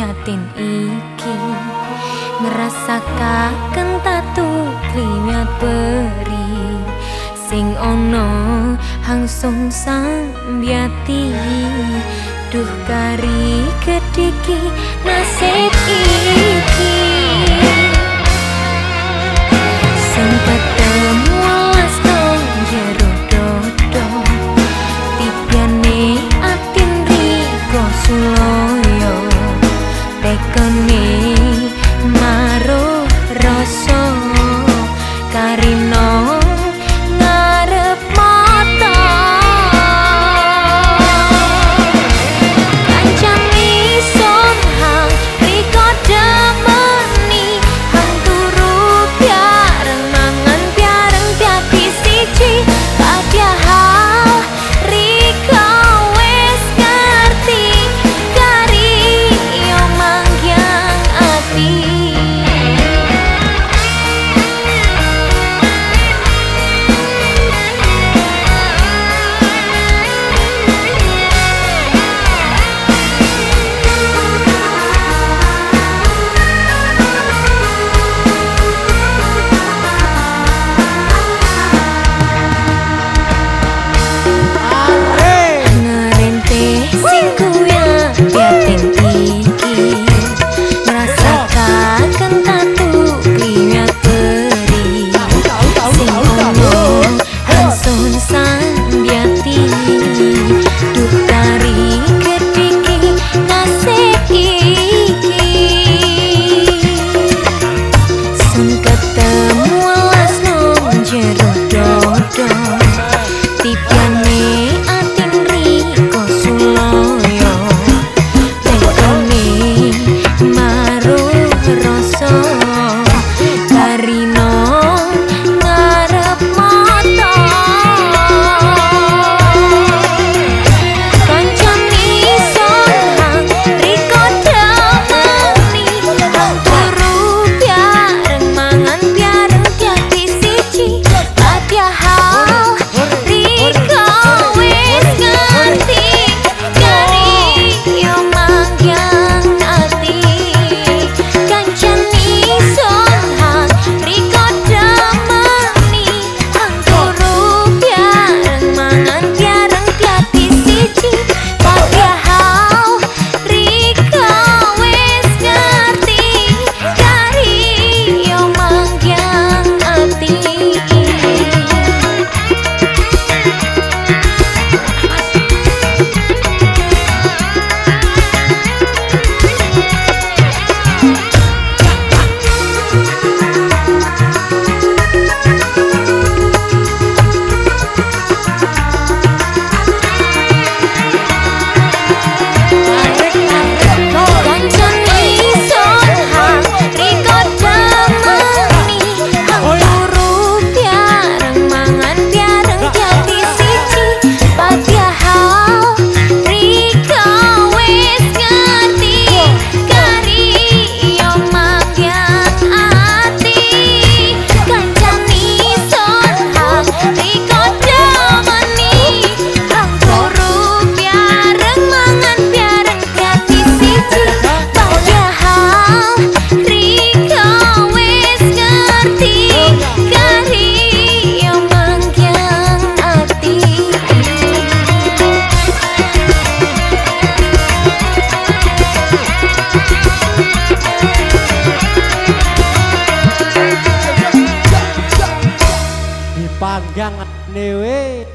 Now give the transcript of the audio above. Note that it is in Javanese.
yatin iki ngerasa kaken tatu krimiat beri sing ono hangsung sang biati duh kari kediki nasib iki. jangan dewe.